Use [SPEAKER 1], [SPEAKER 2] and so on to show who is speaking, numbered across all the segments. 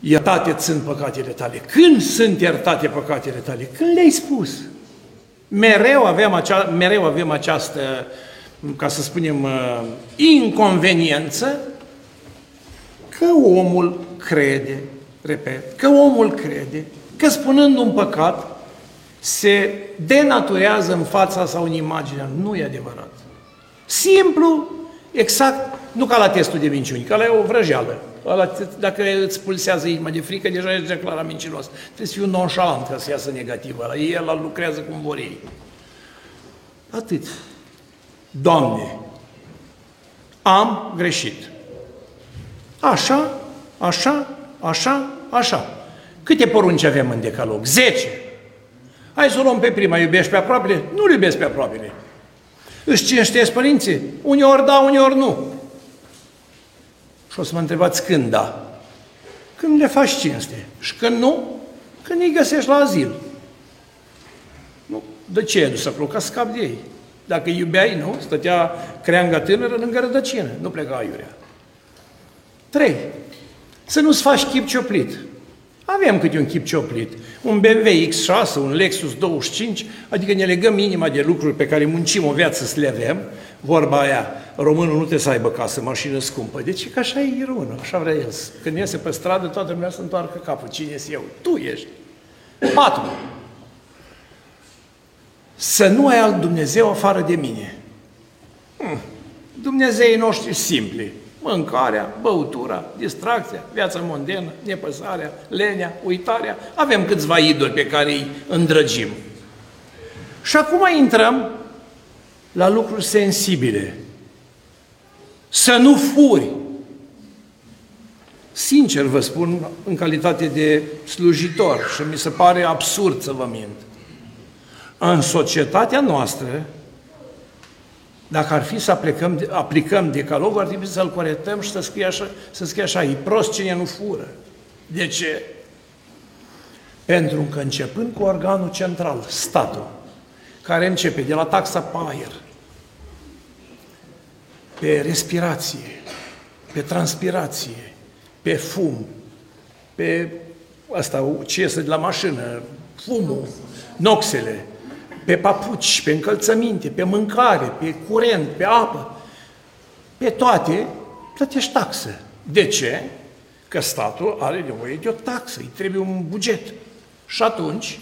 [SPEAKER 1] iertate sunt păcatele tale. Când sunt iertate păcatele tale? Când le-ai spus? Mereu avem, acea, mereu avem această, ca să spunem, uh, inconveniență că omul crede, repet, că omul crede că spunând un păcat se denaturează în fața sau în imaginea. Nu e adevărat. Simplu, exact, nu ca la testul de minciuni, ca la o vrăjeală. Ăla, dacă îți pulsează inima de frică, deja ești declarat mincinos. Trebuie să fiu nonșalant ca să iasă negativ ăla. El lucrează cum vor ei. Atât. Doamne, am greșit. Așa, așa, așa, așa. Câte porunci avem în decalog? Zece. Hai să o luăm pe prima, iubești pe aproapele? Nu-l iubesc pe aproapele. Își cinstesc părinții? Uneori da, uneori nu. Și o să mă întrebați când da. Când le faci cinste. Și când nu, când îi găsești la azil. Nu, de ce ai dus acolo? Ca să scap de ei. Dacă iubeai, nu? Stătea creanga tânără lângă rădăcină. Nu pleca iurea. Trei. Să nu-ți faci chip cioplit. Avem câte un chip cioplit. Un BMW X6, un Lexus 25, adică ne legăm inima de lucruri pe care muncim o viață să le avem. Vorba aia, românul nu trebuie să aibă casă, mașină scumpă. Deci că așa e românul, așa vrea el. Când iese pe stradă, toată lumea să întoarcă capul. Cine ești eu? Tu ești. Patru. Să nu ai alt Dumnezeu afară de mine. Hmm. Dumnezeii noștri simpli mâncarea, băutura, distracția, viața mondenă, nepăsarea, lenea, uitarea. Avem câțiva idoli pe care îi îndrăgim. Și acum intrăm la lucruri sensibile. Să nu furi. Sincer vă spun, în calitate de slujitor, și mi se pare absurd să vă mint, în societatea noastră, dacă ar fi să aplicăm, aplicăm decalogul, ar trebui să-l corectăm și să scrie așa, să scrie așa, e prost cine nu fură. De ce? Pentru că începând cu organul central, statul, care începe de la taxa pe aer, pe respirație, pe transpirație, pe fum, pe asta, ce iese de la mașină, fumul, noxele, pe papuci, pe încălțăminte, pe mâncare, pe curent, pe apă, pe toate, plătești taxă. De ce? Că statul are nevoie de o taxă, îi trebuie un buget. Și atunci,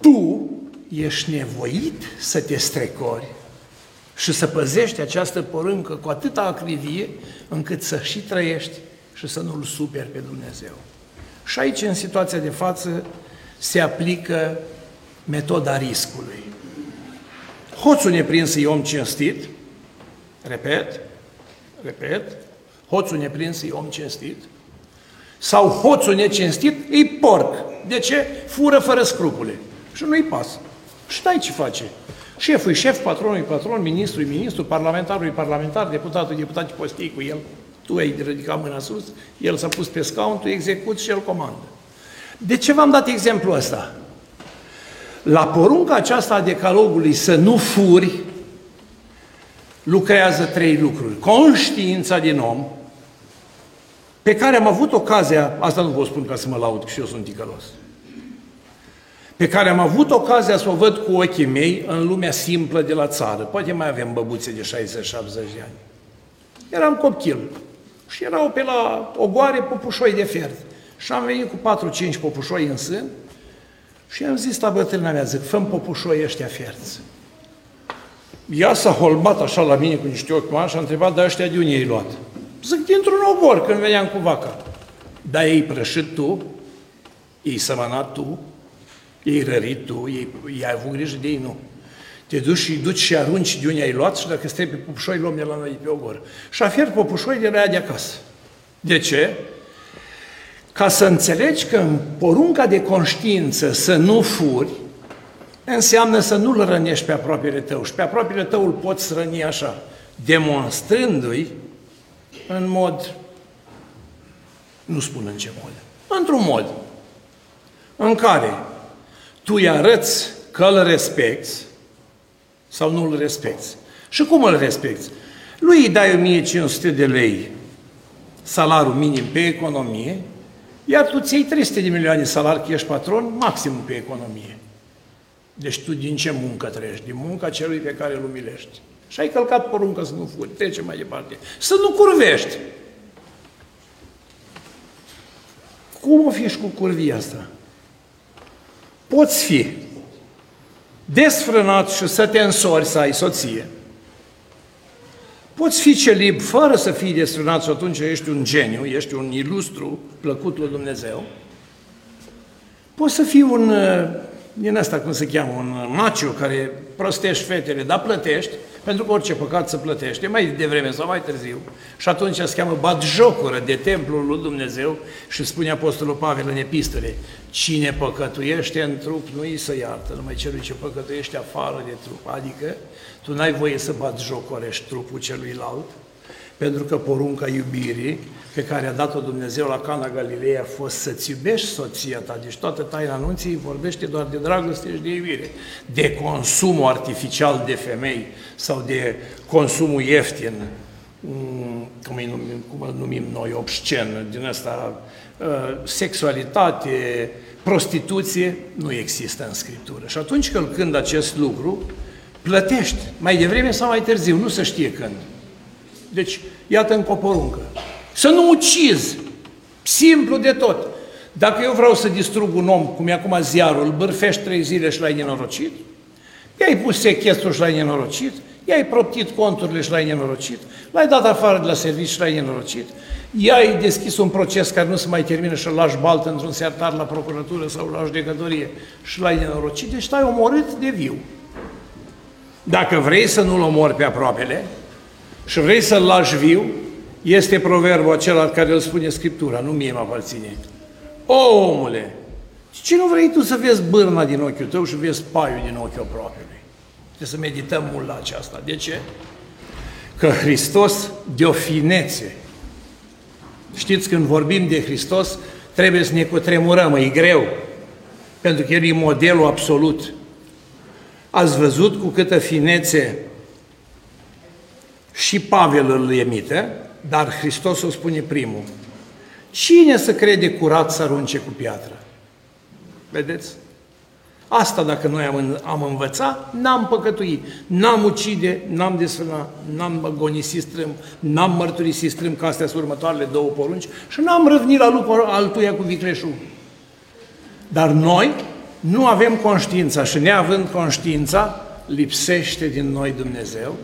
[SPEAKER 1] tu ești nevoit să te strecori și să păzești această porâncă cu atâta acrivie, încât să și trăiești și să nu-L superi pe Dumnezeu. Și aici, în situația de față, se aplică metoda riscului. Hoțul neprins e om cinstit, repet, repet, hoțul neprins e om cinstit, sau hoțul necinstit e porc. De ce? Fură fără scrupule. Și nu-i pasă. Și dai ce face. Șeful e șef, patronul e patron, ministrul e ministru, parlamentarul e parlamentar, deputatul e deputat, postii cu el. Tu ai ridicat mâna sus, el s-a pus pe scaun, tu execuți și el comandă. De ce v-am dat exemplul ăsta? La porunca aceasta a decalogului să nu furi, lucrează trei lucruri. Conștiința din om, pe care am avut ocazia, asta nu vă spun ca să mă laud, că și eu sunt ticălos, pe care am avut ocazia să o văd cu ochii mei în lumea simplă de la țară. Poate mai avem băbuțe de 60-70 de ani. Eram copil și erau pe la ogoare popușoi de fert. Și am venit cu 4-5 popușoi în sân și am zis la bătrâna mea, zic, fă popușoi ăștia fierți. Ea s-a holbat așa la mine cu niște ochi mari și a întrebat, dar ăștia de unde ai luat? Zic, dintr-un obor, când veneam cu vaca. Da, ei prășit tu, ei sămănat tu, ei rărit tu, ei, ei ai avut grijă de ei, nu. Te duci și duci și arunci de unde ai luat și dacă stai pe popușoi, luăm de la noi pe ogor. Și a fiert popușoi de la ea de acasă. De ce? Ca să înțelegi că în porunca de conștiință să nu furi, înseamnă să nu-l rănești pe apropiile tău. Și pe apropiile tău îl poți răni așa, demonstrându-i în mod, nu spun în ce mod, într-un mod în care tu îi arăți că îl respecti sau nu îl respecti. Și cum îl respecti? Lui îi dai 1500 de lei salariul minim pe economie, iar tu ți 300 de milioane salari că ești patron, maximum pe economie. Deci tu din ce muncă trăiești? Din munca celui pe care îl umilești. Și ai călcat poruncă să nu furi, trece mai departe. Să nu curvești. Cum o fi și cu curvia asta? Poți fi desfrânat și să te însori să ai soție. Poți fi celib fără să fii desfrânat și atunci ești un geniu, ești un ilustru plăcut lui Dumnezeu. Poți să fii un, uh, din asta cum se cheamă, un maciu care prostești fetele, dar plătești, pentru că orice păcat se plătește, mai devreme sau mai târziu. Și atunci se cheamă batjocură de templul lui Dumnezeu și spune Apostolul Pavel în epistole, cine păcătuiește în trup nu îi să iartă, numai celui ce păcătuiește afară de trup. Adică tu n-ai voie să batjocorești trupul celuilalt, pentru că porunca iubirii pe care a dat-o Dumnezeu la Cana Galilei a fost să-ți iubești soția ta. Deci toată taina anunții vorbește doar de dragoste și de iubire. De consumul artificial de femei sau de consumul ieftin, mm, cum îl numim, cum îl numim noi, obscen, din asta, uh, sexualitate, prostituție, nu există în Scriptură. Și atunci când acest lucru, plătești, mai devreme sau mai târziu, nu se știe când. Deci, iată încă o poruncă. Să nu ucizi. Simplu de tot. Dacă eu vreau să distrug un om, cum e acum ziarul, îl bârfești trei zile și l-ai nenorocit, i-ai pus sechestru și l-ai nenorocit, i-ai proptit conturile și l-ai nenorocit, l-ai dat afară de la serviciu și l-ai nenorocit, i-ai deschis un proces care nu se mai termină și l lași baltă într-un sertar la procuratură sau la judecătorie și l-ai nenorocit, deci l-ai omorât de viu. Dacă vrei să nu-l omori pe aproapele și vrei să-l lași viu, este proverbul acela care îl spune Scriptura, nu mie mă aparține. O, omule, ce nu vrei tu să vezi bârna din ochiul tău și vezi paiul din ochiul aproapelui? Trebuie să medităm mult la aceasta. De ce? Că Hristos de o finețe. Știți, când vorbim de Hristos, trebuie să ne cutremurăm, e greu, pentru că El e modelul absolut. Ați văzut cu câtă finețe și Pavel îl emite, dar Hristos o spune primul. Cine să crede curat să arunce cu piatră? Vedeți? Asta dacă noi am, am învățat, n-am păcătuit, n-am ucide, n-am desfrânat, n-am agonisit strâm, n-am mărturisit strâm, că astea sunt următoarele două porunci, și n-am răvnit la lupul altuia cu vicleșul. Dar noi nu avem conștiința și neavând conștiința, lipsește din noi Dumnezeu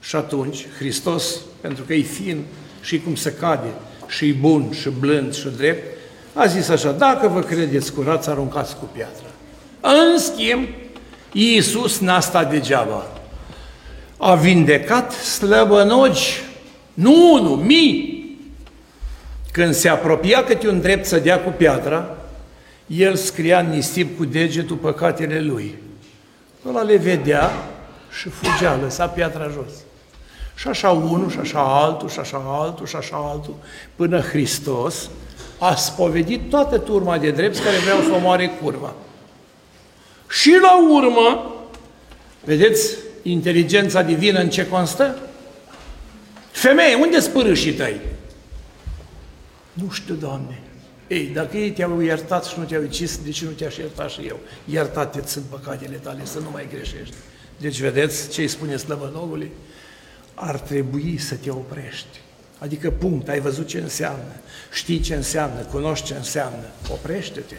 [SPEAKER 1] și atunci Hristos, pentru că e fin și cum se cade, și e bun, și blând, și drept, a zis așa, dacă vă credeți curați, aruncați cu piatră. În schimb, Iisus n-a stat degeaba. A vindecat slăbănogi, nu unul, mii. Când se apropia câte un drept să dea cu piatra, el scria în nisip cu degetul păcatele lui. Ăla le vedea și fugea, lăsa piatra jos. Și așa unul, și așa altul, și așa altul, și așa altul, până Hristos a spovedit toată turma de drepți care vreau să omoare curva. Și la urmă, vedeți inteligența divină în ce constă? Femeie, unde sunt și tăi? Nu știu, Doamne. Ei, dacă ei te-au iertat și nu te-au ucis, de ce nu te-aș ierta și eu? Iertate sunt păcatele tale, să nu mai greșești. Deci, vedeți ce îi spune slăbănogului? Ar trebui să te oprești. Adică, punct, ai văzut ce înseamnă, știi ce înseamnă, cunoști ce înseamnă, oprește-te.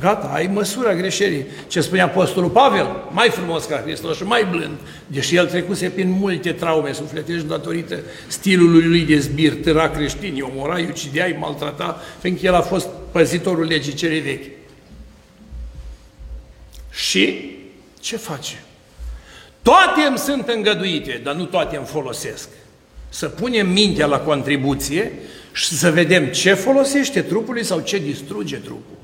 [SPEAKER 1] Gata, ai măsura greșelii. Ce spune Apostolul Pavel, mai frumos ca Hristos și mai blând, deși el trecuse prin multe traume sufletești datorită stilului lui de zbir, tăra creștini, omorai, ucideai, maltrata, fiindcă el a fost păzitorul legii cele vechi. Și ce face? Toate îmi sunt îngăduite, dar nu toate îmi folosesc. Să punem mintea la contribuție și să vedem ce folosește trupului sau ce distruge trupul.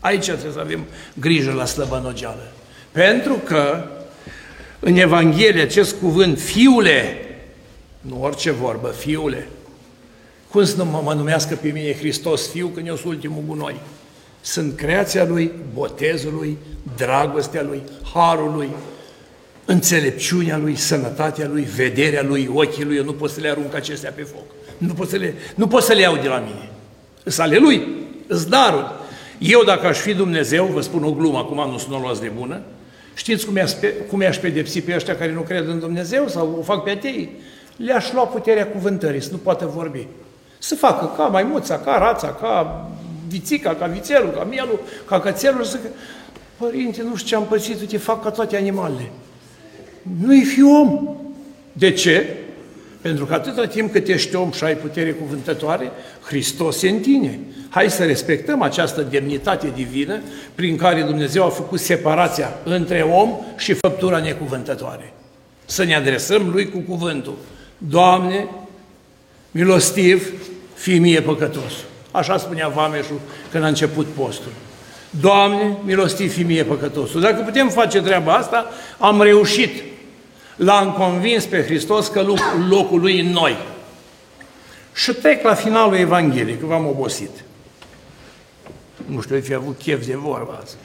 [SPEAKER 1] Aici trebuie să avem grijă la slăbănogeală. Pentru că în Evanghelie acest cuvânt, fiule, nu orice vorbă, fiule, cum să nu mă, mă numească pe mine Hristos fiu când eu sunt ultimul gunoi? Sunt creația lui, botezul lui, dragostea lui, harul lui, înțelepciunea lui, sănătatea lui, vederea lui, ochii lui, eu nu pot să le arunc acestea pe foc. Nu pot să le, nu pot să le iau de la mine. Sunt ale lui, sunt daruri. Eu, dacă aș fi Dumnezeu, vă spun o glumă, acum nu sunt o luați de bună, știți cum i-aș, cum i-aș pedepsi pe ăștia care nu cred în Dumnezeu sau o fac pe atei? Le-aș lua puterea cuvântării, să nu poată vorbi. Să facă ca maimuța, ca rața, ca vițica, ca vițelul, ca mielul, ca cățelul, să Părinte, nu știu ce am pățit, uite, fac ca toate animalele. Nu-i fi om. De ce? Pentru că atâta timp cât ești om și ai putere cuvântătoare, Hristos e în tine. Hai să respectăm această demnitate divină prin care Dumnezeu a făcut separația între om și făptura necuvântătoare. Să ne adresăm Lui cu cuvântul. Doamne, milostiv, fii mie păcătos. Așa spunea Vameșul când a început postul. Doamne, milostiv fi mie păcătosul. Dacă putem face treaba asta, am reușit. L-am convins pe Hristos că locul lui în noi. Și trec la finalul Evangheliei, că v-am obosit. Nu știu, fi avut chef de vorba asta.